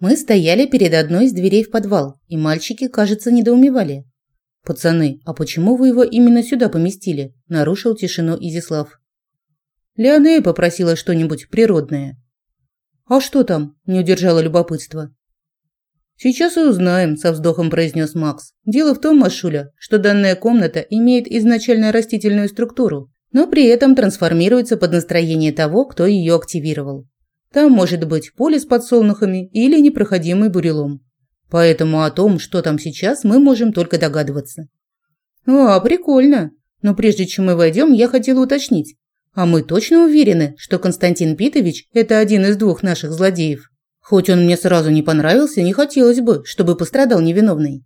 Мы стояли перед одной из дверей в подвал, и мальчики, кажется, недоумевали. «Пацаны, а почему вы его именно сюда поместили?» – нарушил тишину Изислав. Леонея попросила что-нибудь природное. «А что там?» – не удержала любопытство. «Сейчас и узнаем», – со вздохом произнес Макс. «Дело в том, Машуля, что данная комната имеет изначально растительную структуру, но при этом трансформируется под настроение того, кто ее активировал. Там может быть поле с подсолнухами или непроходимый бурелом. Поэтому о том, что там сейчас, мы можем только догадываться. А, прикольно. Но прежде чем мы войдем, я хотела уточнить. А мы точно уверены, что Константин Питович – это один из двух наших злодеев? Хоть он мне сразу не понравился, не хотелось бы, чтобы пострадал невиновный.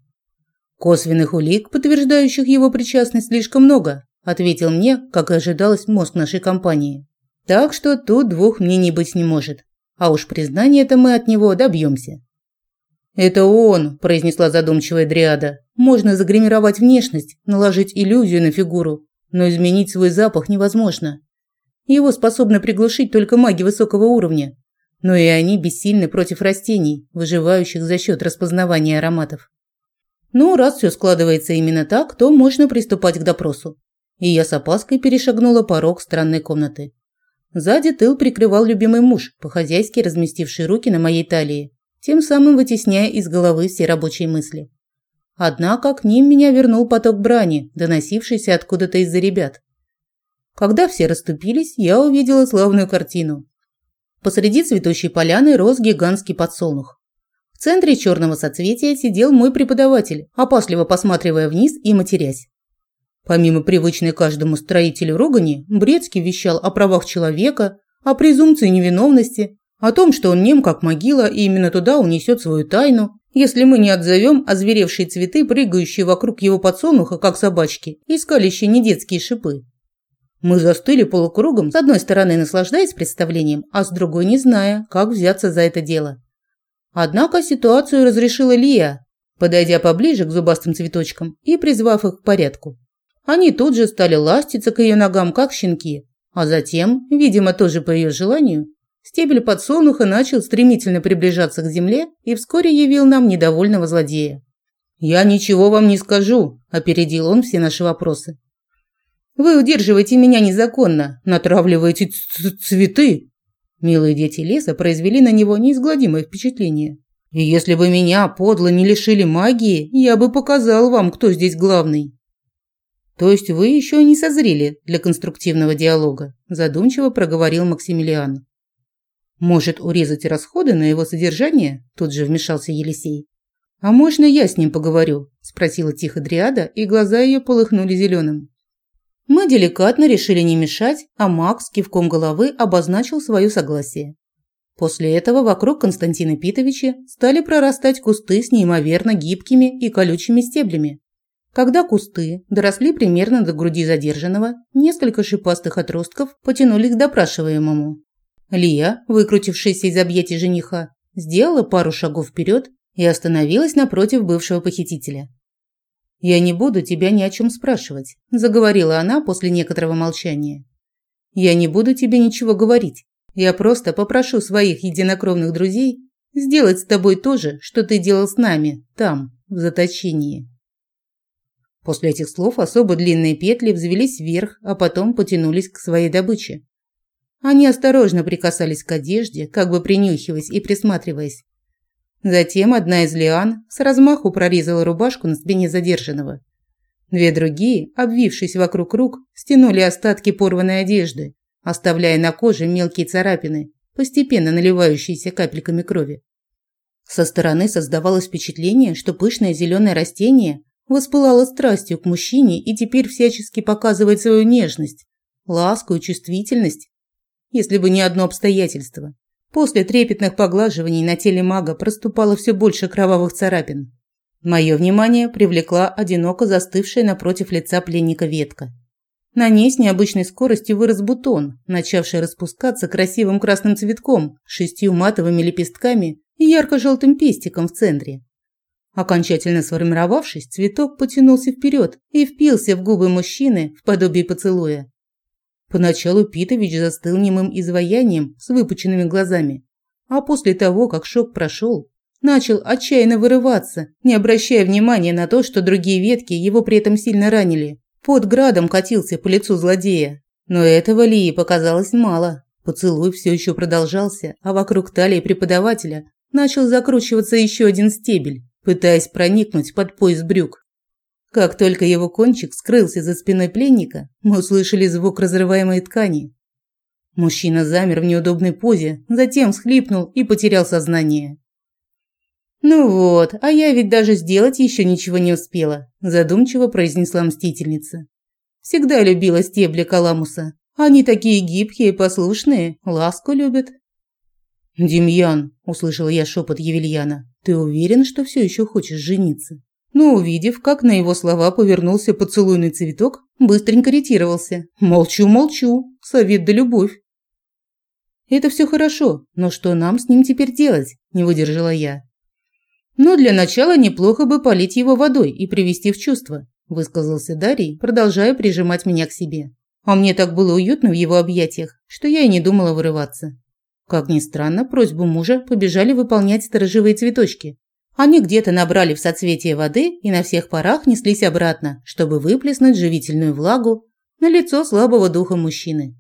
Косвенных улик, подтверждающих его причастность, слишком много, ответил мне, как и ожидалось, мозг нашей компании. Так что тут двух мнений быть не может. А уж признание-то мы от него добьемся. «Это он», – произнесла задумчивая Дриада. «Можно загримировать внешность, наложить иллюзию на фигуру, но изменить свой запах невозможно. Его способны приглушить только маги высокого уровня, но и они бессильны против растений, выживающих за счет распознавания ароматов. Ну, раз все складывается именно так, то можно приступать к допросу. И я с опаской перешагнула порог странной комнаты. Сзади тыл прикрывал любимый муж, по-хозяйски разместивший руки на моей талии, тем самым вытесняя из головы все рабочие мысли. Однако к ним меня вернул поток брани, доносившийся откуда-то из-за ребят. Когда все расступились, я увидела славную картину. Посреди цветущей поляны рос гигантский подсолнух. В центре черного соцветия сидел мой преподаватель, опасливо посматривая вниз и матерясь. Помимо привычной каждому строителю ругани, Брецкий вещал о правах человека, о презумпции невиновности, о том, что он нем как могила и именно туда унесет свою тайну, если мы не отзовем озверевшие цветы, прыгающие вокруг его подсолнуха, как собачки, и скалящие недетские шипы. Мы застыли полукругом, с одной стороны наслаждаясь представлением, а с другой не зная, как взяться за это дело. Однако ситуацию разрешила Лия, подойдя поближе к зубастым цветочкам и призвав их к порядку. Они тут же стали ластиться к ее ногам, как щенки. А затем, видимо, тоже по ее желанию, стебель подсолнуха начал стремительно приближаться к земле и вскоре явил нам недовольного злодея. «Я ничего вам не скажу», – опередил он все наши вопросы. «Вы удерживаете меня незаконно, натравливаете цветы». Милые дети леса произвели на него неизгладимое впечатление. «И если бы меня подло не лишили магии, я бы показал вам, кто здесь главный». То есть вы еще не созрели для конструктивного диалога, задумчиво проговорил Максимилиан. Может, урезать расходы на его содержание? Тут же вмешался Елисей. А можно я с ним поговорю? спросила тихо Дриада, и глаза ее полыхнули зеленым. Мы деликатно решили не мешать, а Макс кивком головы обозначил свое согласие. После этого вокруг Константина Питовича стали прорастать кусты с неимоверно гибкими и колючими стеблями, когда кусты доросли примерно до груди задержанного, несколько шипастых отростков потянулись к допрашиваемому. Лия, выкрутившаяся из объятий жениха, сделала пару шагов вперед и остановилась напротив бывшего похитителя. «Я не буду тебя ни о чем спрашивать», – заговорила она после некоторого молчания. «Я не буду тебе ничего говорить. Я просто попрошу своих единокровных друзей сделать с тобой то же, что ты делал с нами, там, в заточении». После этих слов особо длинные петли взвелись вверх, а потом потянулись к своей добыче. Они осторожно прикасались к одежде, как бы принюхиваясь и присматриваясь. Затем одна из лиан с размаху прорезала рубашку на спине задержанного. Две другие, обвившись вокруг рук, стянули остатки порванной одежды, оставляя на коже мелкие царапины, постепенно наливающиеся капельками крови. Со стороны создавалось впечатление, что пышное зеленое растение воспылала страстью к мужчине и теперь всячески показывает свою нежность, ласку и чувствительность, если бы не одно обстоятельство. После трепетных поглаживаний на теле мага проступало все больше кровавых царапин. Мое внимание привлекла одиноко застывшая напротив лица пленника ветка. На ней с необычной скоростью вырос бутон, начавший распускаться красивым красным цветком, шестью матовыми лепестками и ярко-желтым пестиком в центре. Окончательно сформировавшись, цветок потянулся вперед и впился в губы мужчины в подобие поцелуя. Поначалу Питович застыл немым изваянием с выпученными глазами, а после того, как шок прошел, начал отчаянно вырываться, не обращая внимания на то, что другие ветки его при этом сильно ранили. Под градом катился по лицу злодея. Но этого Лии показалось мало. Поцелуй все еще продолжался, а вокруг талии преподавателя начал закручиваться еще один стебель, пытаясь проникнуть под пояс брюк. Как только его кончик скрылся за спиной пленника, мы услышали звук разрываемой ткани. Мужчина замер в неудобной позе, затем схлипнул и потерял сознание. «Ну вот, а я ведь даже сделать еще ничего не успела», – задумчиво произнесла мстительница. «Всегда любила стебли каламуса. Они такие гибкие и послушные, ласку любят». «Демьян», – услышала я шепот Евельяна, – «ты уверен, что все еще хочешь жениться?» Но увидев, как на его слова повернулся поцелуйный цветок, быстренько ретировался. «Молчу, молчу. Совет да любовь». «Это все хорошо, но что нам с ним теперь делать?» – не выдержала я. «Но для начала неплохо бы полить его водой и привести в чувство», – высказался Дарий, продолжая прижимать меня к себе. А мне так было уютно в его объятиях, что я и не думала вырываться. Как ни странно, просьбу мужа побежали выполнять сторожевые цветочки. Они где-то набрали в соцветие воды и на всех парах неслись обратно, чтобы выплеснуть живительную влагу на лицо слабого духа мужчины.